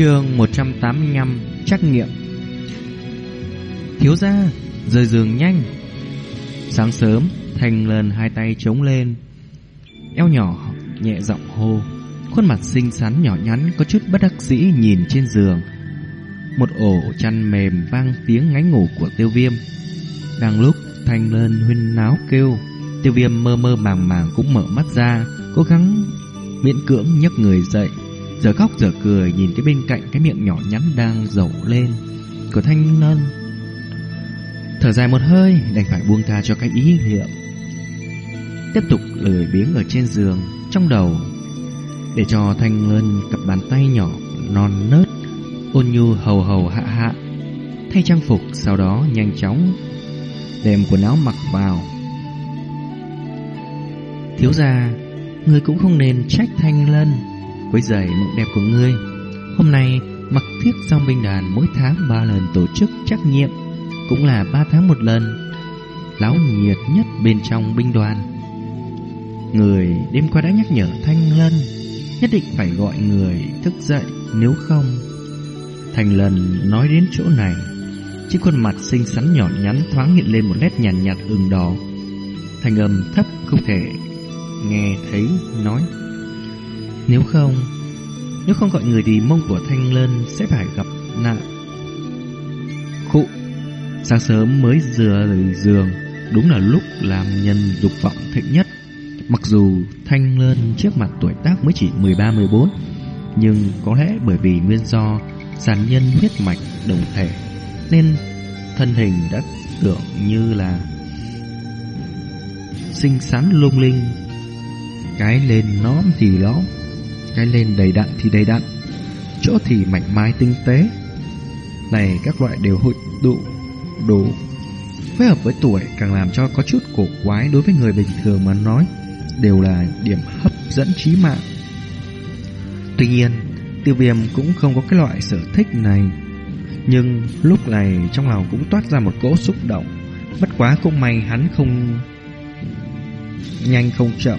chương 185 Trắc nghiệm. Thiếu gia, Rời giường nhanh. Sáng sớm, Thành lần hai tay chống lên. Eo nhỏ, nhẹ giọng hô. Khuôn mặt xinh xắn nhỏ nhắn, Có chút bất đắc dĩ nhìn trên giường. Một ổ chăn mềm vang tiếng ngáy ngủ của tiêu viêm. Đang lúc Thành lần huyên náo kêu, Tiêu viêm mơ mơ màng màng cũng mở mắt ra, Cố gắng miễn cưỡng nhấc người dậy. Giờ khóc giờ cười nhìn cái bên cạnh cái miệng nhỏ nhắn đang rổ lên. Của thanh nân Thở dài một hơi đành phải buông tha cho cái ý niệm. Tiếp tục lười biếng ở trên giường trong đầu. Để cho thanh ngân cặp bàn tay nhỏ non nớt ôn nhu hầu hầu hạ hạ. Thay trang phục sau đó nhanh chóng đem quần áo mặc vào. Thiếu gia, người cũng không nên trách thanh lân quấy rầy mộng đẹp của ngươi. Hôm nay, mặc thiết song binh đoàn mỗi tháng ba lần tổ chức trắc nghiệm, cũng là ba tháng một lần. láo nhiệt nhất bên trong binh đoàn. Người đêm qua đã nhắc nhở Thanh Lân, nhất định phải gọi người thức dậy, nếu không. Thanh Lân nói đến chỗ này, chiếc khuôn mặt xinh xắn nhỏ nhắn thoáng hiện lên một nét nhàn nhạt, nhạt ửng đỏ. Thanh âm thấp không thể nghe thấy nói nếu không Nếu không gọi người thì mông của Thanh Lân Sẽ phải gặp nạn. Khụ, Sáng sớm mới dừa giường, Đúng là lúc làm nhân dục vọng thịnh nhất. Mặc dù Thanh Lân trước mặt tuổi tác mới chỉ 13-14 Nhưng có lẽ bởi vì nguyên do Sản nhân huyết mạch đồng thể, Nên thân hình đã tưởng như là Xinh xắn lung linh, Cái lên nóm thì lõm cái lên đầy đặn thì đầy đặn. Chỗ thì mảnh mai tinh tế. Này, các loại đều hội tụ, đủ. Phối hợp với tuổi càng làm cho có chút cổ quái đối với người bình thường mà nói, Đều là điểm hấp dẫn trí mạng. Tuy nhiên, Tiêu viêm cũng không có cái loại sở thích này. Nhưng lúc này trong lòng cũng toát ra một cỗ xúc động. Bất quá cũng may hắn không Nhanh không chậm,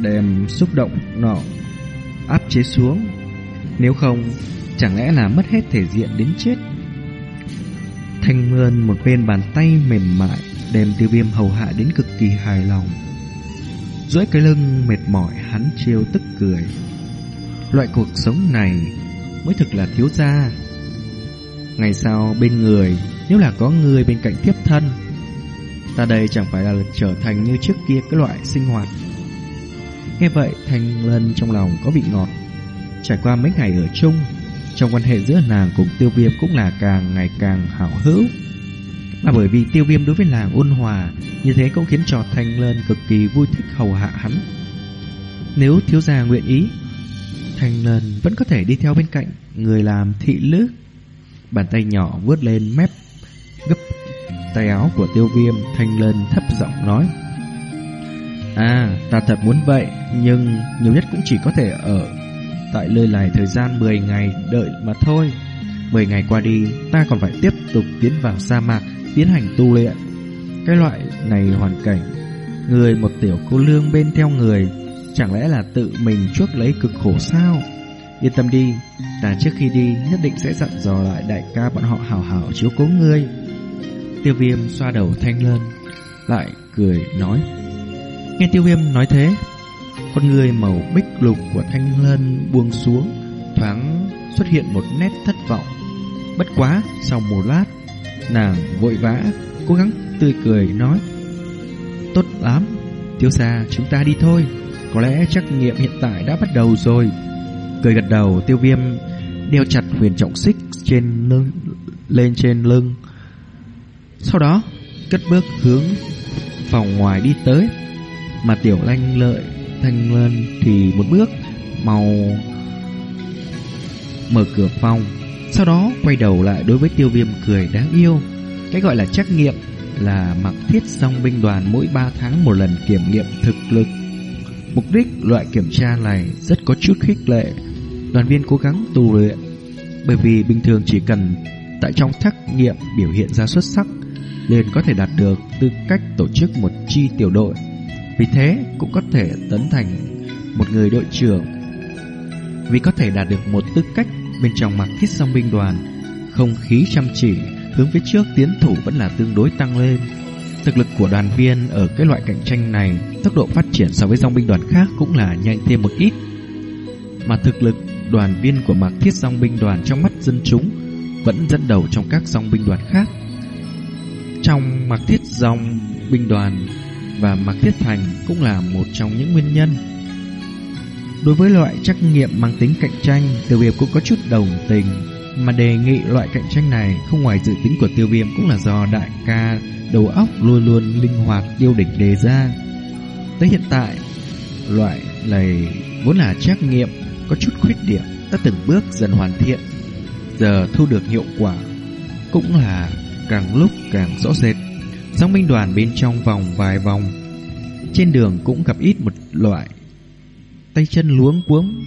Đem xúc động nọ áp chế xuống. Nếu không, chẳng lẽ là mất hết thể diện đến chết. Thanh Ngân một bên bàn tay mềm mại đem tiêu viêm hầu hạ đến cực kỳ hài lòng. Duỗi cái lưng mệt mỏi hắn trêu tức cười. Loại cuộc sống này mới thực là thiếu gia. Ngày sau bên người nếu là có người bên cạnh tiếp thân ta đây chẳng phải là trở thành như trước kia cái loại sinh hoạt Nghe vậy, Thanh Lân trong lòng có vị ngọt. Trải qua mấy ngày ở chung, Trong quan hệ giữa nàng cùng tiêu viêm Cũng là càng ngày càng hảo hữu Mà bởi vì tiêu viêm đối với nàng ôn hòa, Như thế cũng khiến cho Thanh Lân cực kỳ vui thích hầu hạ hắn. Nếu thiếu gia nguyện ý, Thanh Lân vẫn có thể đi theo bên cạnh Người làm thị lữ. Bàn tay nhỏ vuốt lên mép, Gấp tay áo của tiêu viêm, Thanh Lân thấp giọng nói. À, ta thật muốn vậy, nhưng nhiều nhất cũng chỉ có thể ở tại nơi này thời gian 10 ngày đợi mà thôi. 10 ngày qua đi, ta còn phải tiếp tục tiến vào sa mạc, tiến hành tu luyện. Cái loại này hoàn cảnh, người một tiểu cô lương bên theo người, chẳng lẽ là tự mình chuốc lấy cực khổ sao? Yên tâm đi, ta trước khi đi nhất định sẽ dặn dò lại đại ca bọn họ hảo hảo chiếu cố ngươi. Tiêu viêm xoa đầu thanh lên, lại cười nói. Nghe tiêu viêm nói thế, Con người màu bích lục của thanh lân buông xuống, Thoáng xuất hiện một nét thất vọng. Bất quá Sau một lát, Nàng vội vã Cố gắng tươi cười nói, Tốt lắm Tiêu xa chúng ta đi thôi. Có lẽ trắc nghiệm hiện tại đã bắt đầu rồi. Cười gật đầu, tiêu viêm Đeo chặt huyền trọng xích trên lưng, Lên trên lưng. Sau đó, Cất bước hướng Phòng ngoài đi tới mà tiểu lanh lợi, thanh lên thì một bước màu mở cửa phòng. Sau đó quay đầu lại đối với tiêu viêm cười đáng yêu. Cái gọi là trắc nghiệm là mặc thiết song binh đoàn mỗi 3 tháng một lần kiểm nghiệm thực lực. Mục đích loại kiểm tra này rất có chút khích lệ. Đoàn viên cố gắng tu luyện, bởi vì bình thường chỉ cần tại trong trắc nghiệm biểu hiện ra xuất sắc, liền có thể đạt được tư cách tổ chức một chi tiểu đội vì thế cũng có thể tấn thành một người đội trưởng Vì có thể đạt được một tư cách bên trong mặc thiết song binh đoàn, không khí chăm chỉ, hướng phía trước tiến thủ vẫn là tương đối tăng lên. Thực lực của đoàn viên ở cái loại cạnh tranh này, tốc độ phát triển so với dòng binh đoàn khác cũng là nhanh thêm một ít. Mà thực lực đoàn viên của Mạc Thiết Dòng binh đoàn trong mắt dân chúng vẫn dẫn đầu trong các dòng binh đoàn khác. Trong Mạc Thiết Dòng binh đoàn và Mạc Thiết Thành cũng là một trong những nguyên nhân. Đối với loại trắc nghiệm mang tính cạnh tranh, Tiêu Viêm cũng có chút đồng tình, mà đề nghị loại cạnh tranh này không ngoài dự tính của Tiêu Viêm cũng là do đại ca đầu óc luôn luôn linh hoạt tiêu đỉnh đề ra. Tới hiện tại, loại này vốn là trắc nghiệm có chút khuyết điểm đã từng bước dần hoàn thiện. Giờ thu được hiệu quả cũng là càng lúc càng rõ rệt. Dòng binh đoàn bên trong vòng vài vòng trên đường cũng gặp ít một loại tay chân luống cuống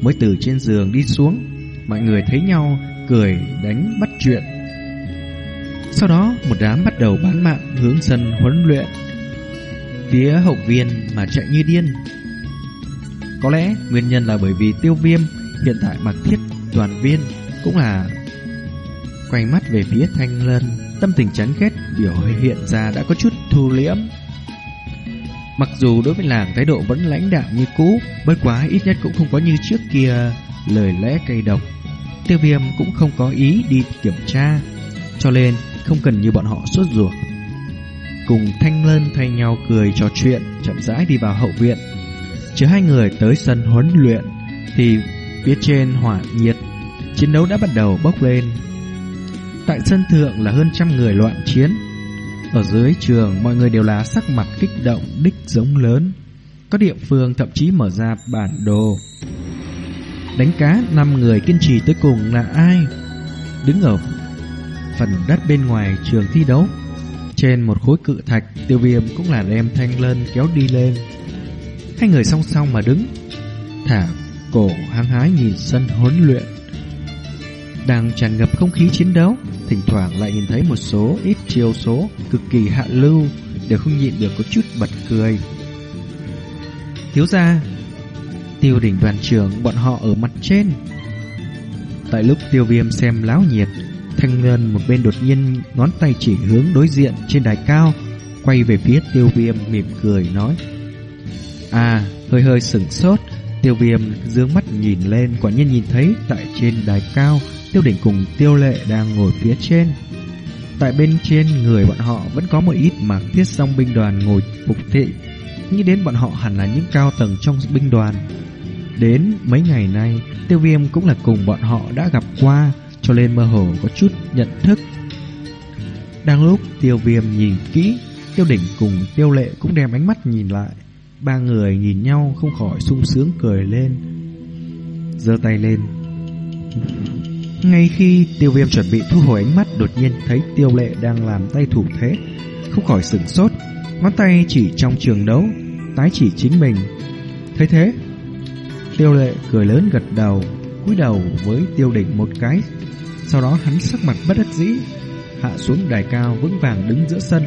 mới từ trên giường đi xuống. Mọi người thấy nhau cười đánh bắt chuyện. Sau đó một đám bắt đầu bán mạng hướng sân huấn luyện. Phía hậu viên mà chạy như điên có lẽ nguyên nhân là bởi vì tiêu viêm hiện tại mặc thiết đoàn viên cũng là quay mắt về phía thanh lân, tâm tình chán ghét biểu hiện ra đã có chút thu liễm. Mặc dù đối với làng thái độ vẫn lãnh đạm như cũ, bất quá ít nhất cũng không có như trước kia lời lẽ cay độc. Tiêu viêm cũng không có ý đi kiểm tra, cho nên không cần như bọn họ sốt ruột. Cùng thanh lân thay nhau cười trò chuyện, chậm rãi đi vào hậu viện. Chờ hai người tới sân huấn luyện Thì phía trên hỏa nhiệt Chiến đấu đã bắt đầu bốc lên Tại sân thượng là hơn trăm người loạn chiến ở dưới trường, mọi người đều là sắc mặt kích động, đích giống lớn. Có địa phương thậm chí mở ra bản đồ. Đánh cá năm người kiên trì tới cùng là ai? Đứng ở phần đất bên ngoài trường thi đấu, Trên một khối cự thạch, Tiêu viêm cũng là đem thanh lân kéo đi lên. Hai người song song mà đứng, Thả cổ hăng hái nhìn sân huấn luyện. Đang tràn ngập không khí chiến đấu, Thỉnh thoảng lại nhìn thấy một số ít chiêu số Cực kỳ hạ lưu Đều không nhịn được có chút bật cười. Thiếu gia Tiêu đỉnh đoàn trưởng bọn họ ở mặt trên. Tại lúc tiêu viêm xem láo nhiệt Thanh ngân một bên đột nhiên ngón tay chỉ hướng đối diện trên đài cao Quay về phía tiêu viêm mỉm cười nói. À, hơi hơi sửng sốt, tiêu viêm dương mắt nhìn lên quả nhiên nhìn thấy tại trên đài cao, tiêu đỉnh cùng tiêu lệ đang ngồi phía trên. Tại bên trên người bọn họ vẫn có một ít mạc thiết song binh đoàn ngồi phục thị. Nghĩ đến bọn họ hẳn là những cao tầng trong binh đoàn. Đến mấy ngày nay, tiêu viêm cũng là cùng bọn họ đã gặp qua, cho nên mơ hồ có chút nhận thức. Đang lúc tiêu viêm nhìn kỹ, tiêu đỉnh cùng tiêu lệ cũng đem ánh mắt nhìn lại. Ba người nhìn nhau không khỏi sung sướng cười lên giơ tay lên ngay khi tiêu viêm chuẩn bị thu hồi ánh mắt, Đột nhiên thấy tiêu lệ đang làm tay thủ thế, Không khỏi sửng sốt. Ngón tay chỉ trong trường đấu, Tái chỉ chính mình. Thấy thế, Tiêu lệ cười lớn gật đầu, cúi đầu với tiêu đỉnh một cái. Sau đó hắn sắc mặt bất đắc dĩ, Hạ xuống đài cao vững vàng đứng giữa sân.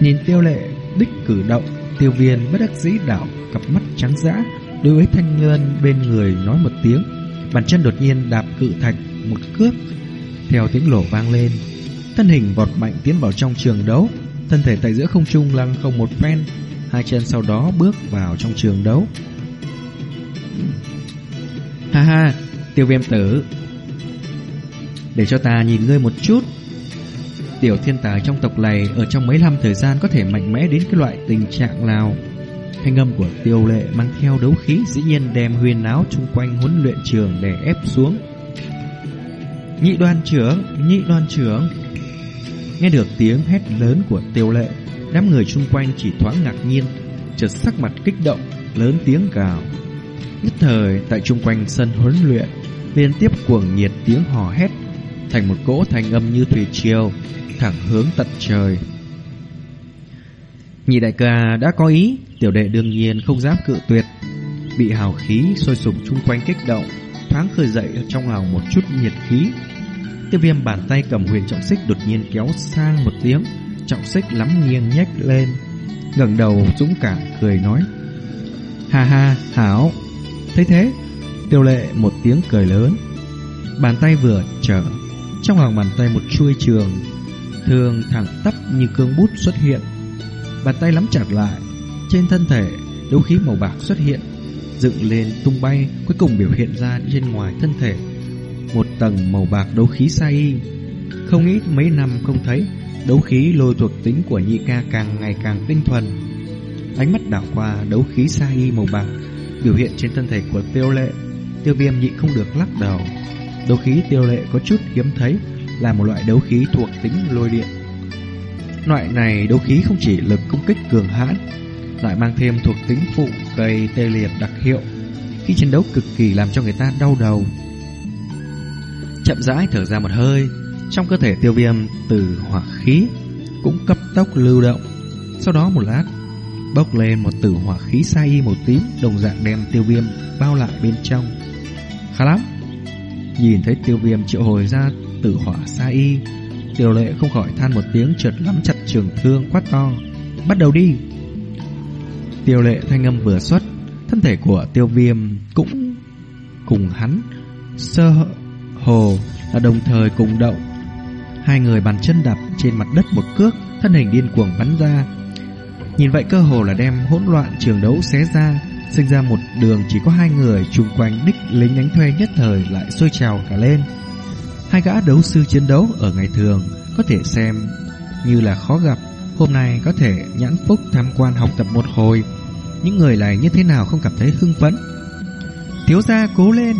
Nhìn tiêu lệ đích cử động, Tiêu viên bất đắc dĩ đảo cặp mắt trắng dã, đối với thanh ngân bên người nói một tiếng bàn chân đột nhiên đạp cự thạch một cước, theo tiếng lổ vang lên. Thân hình vọt mạnh tiến vào trong trường đấu, thân thể tại giữa không trung lăng không một phen, hai chân sau đó bước vào trong trường đấu. Ha ha, tiêu viêm tử, để cho ta nhìn ngươi một chút. Tiểu thiên tài trong tộc này ở trong mấy năm thời gian có thể mạnh mẽ đến cái loại tình trạng nào. Thanh âm của tiêu lệ mang theo đấu khí dĩ nhiên đem huyền áo chung quanh huấn luyện trường để ép xuống. Nhị đoàn trưởng, nhị đoàn trưởng. Nghe được tiếng hét lớn của tiêu lệ, đám người chung quanh chỉ thoáng ngạc nhiên, chợt sắc mặt kích động, lớn tiếng gào. Nhất thời tại chung quanh sân huấn luyện, liên tiếp cuồng nhiệt tiếng hò hét thành một cỗ thanh âm như thủy triều thẳng hướng tận trời. Nhị đại ca đã có ý, tiểu đệ đương nhiên không dám cự tuyệt. Bị hào khí sôi sục chung quanh kích động, thoáng khơi dậy trong lòng một chút nhiệt khí. Tiêu viêm bàn tay cầm huyền trọng xích đột nhiên kéo sang một tiếng, trọng xích lắm nghiêng nhếch lên, ngẩng đầu dũng cảm cười nói: "Ha ha, hảo." Thấy thế, Tiêu Lệ một tiếng cười lớn, Bàn tay vừa trở Trong lòng bàn tay một chuôi trường Thường thẳng tắp như cương bút xuất hiện Bàn tay nắm chặt lại. Trên thân thể, đấu khí màu bạc xuất hiện, Dựng lên tung bay, Cuối cùng biểu hiện ra trên ngoài thân thể Một tầng màu bạc đấu khí say Không ít mấy năm không thấy, Đấu khí lôi thuộc tính của nhị ca càng ngày càng tinh thuần. Ánh mắt đảo qua đấu khí sa y màu bạc, Biểu hiện trên thân thể của tiêu lệ. Tiêu viêm nhị không được lắc đầu. Đấu khí tiêu lệ có chút hiếm thấy, Là một loại đấu khí thuộc tính lôi điện. Loại này đấu khí không chỉ lực công kích cường hãn, Lại mang thêm thuộc tính phụ gây tê liệt đặc hiệu, Khi chiến đấu cực kỳ làm cho người ta đau đầu. Chậm rãi thở ra một hơi, Trong cơ thể tiêu viêm từ hỏa khí Cũng cấp tốc lưu động. Sau đó một lát, Bốc lên một tử hỏa khí sa y màu tím Đồng dạng đem tiêu viêm bao lại bên trong. Khá lắm. Nhìn thấy tiêu viêm triệu hồi ra tử hỏa sa y Tiêu lệ không khỏi than một tiếng trượt lắm chặt trường thương quát to. Bắt đầu đi. Tiêu lệ thanh âm vừa xuất, Thân thể của tiêu viêm cũng cùng hắn. Sơ hồ là đồng thời cùng động. Hai người bàn chân đạp trên mặt đất một cước, Thân hình điên cuồng bắn ra. Nhìn vậy cơ hồ là đem hỗn loạn trường đấu xé ra, Sinh ra một đường chỉ có hai người chung quanh đích lính đánh thuê nhất thời lại sôi trào cả lên. Hai gã đấu sư chiến đấu ở ngày thường có thể xem như là khó gặp. Hôm nay có thể nhãn phúc tham quan học tập một hồi. Những người này như thế nào không cảm thấy hưng phấn? Thiếu gia cố lên.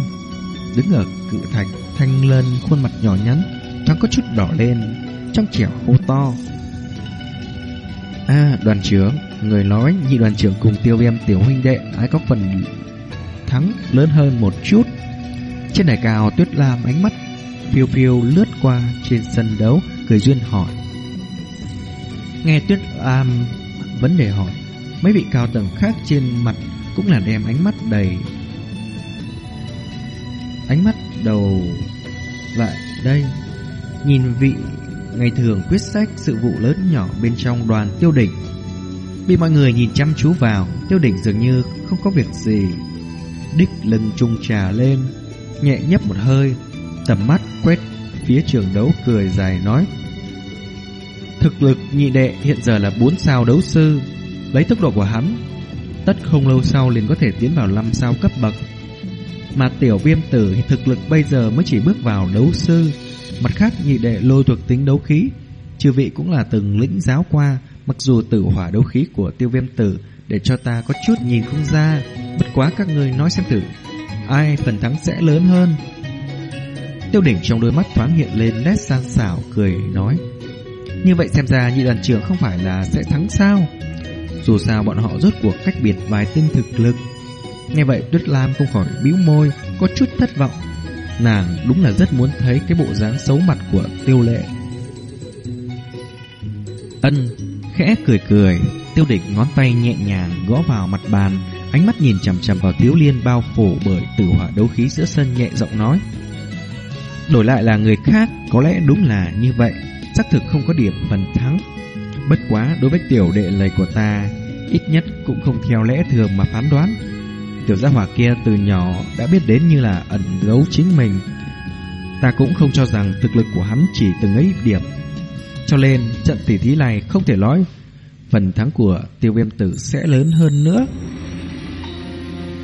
Đứng ở cự thạch thanh lên khuôn mặt nhỏ nhắn, Thoáng có chút đỏ lên, Trong trẻo hô to. À đoàn trưởng, Người nói nhị đoàn trưởng cùng tiêu viêm tiểu huynh đệ Ai có phần thắng lớn hơn một chút. Trên đài cao tuyết lam ánh mắt Phiêu phiêu lướt qua trên sân đấu, Cười duyên hỏi. Nghe tuyết lam vấn đề hỏi, Mấy vị cao tầng khác trên mặt Cũng là đem ánh mắt đầy, Ánh mắt đầu lại đây, Nhìn vị ngày thường quyết sách sự vụ lớn nhỏ bên trong đoàn tiêu đỉnh. Bị mọi người nhìn chăm chú vào, Tiêu đỉnh dường như không có việc gì, Đích lưng trung trà lên, Nhẹ nhấp một hơi, Tầm mắt quét phía trường đấu cười dài nói Thực lực nhị đệ hiện giờ là 4 sao đấu sư. Lấy tốc độ của hắn, Tất không lâu sau liền có thể tiến vào 5 sao cấp bậc. Mà tiểu viêm tử thì thực lực bây giờ mới chỉ bước vào đấu sư. Mặt khác, nhị đệ lôi thuộc tính đấu khí, Chư vị cũng là từng lĩnh giáo qua, Mặc dù tử hỏa đấu khí của tiêu viêm tử Để cho ta có chút nhìn không ra. Bất quá các người nói xem thử, Ai phần thắng sẽ lớn hơn? Tiêu đỉnh trong đôi mắt thoáng hiện lên nét sang xảo Cười nói như vậy xem ra nhị đoàn trưởng không phải là sẽ thắng sao? Dù sao bọn họ rốt cuộc cách biệt vài tinh thực lực. Nghe vậy, Tuyết Lam không khỏi bĩu môi, Có chút thất vọng. Nàng đúng là rất muốn thấy cái bộ dáng xấu mặt của tiêu lệ. Ân khẽ cười cười, Tiêu địch ngón tay nhẹ nhàng gõ vào mặt bàn, Ánh mắt nhìn chằm chằm vào Tiếu Liên bao phủ bởi tử hỏa đấu khí giữa sân nhẹ giọng nói. Đổi lại là người khác, Có lẽ đúng là như vậy. Xác thực không có điểm phần thắng. Bất quá đối với tiểu đệ lầy của ta, Ít nhất cũng không theo lẽ thường mà phán đoán. Tiểu gia hỏa kia từ nhỏ đã biết đến như là ẩn giấu chính mình. Ta cũng không cho rằng thực lực của hắn chỉ từng ấy điểm. Cho nên trận tỷ thí này không thể nói Phần thắng của tiêu viêm tử sẽ lớn hơn nữa.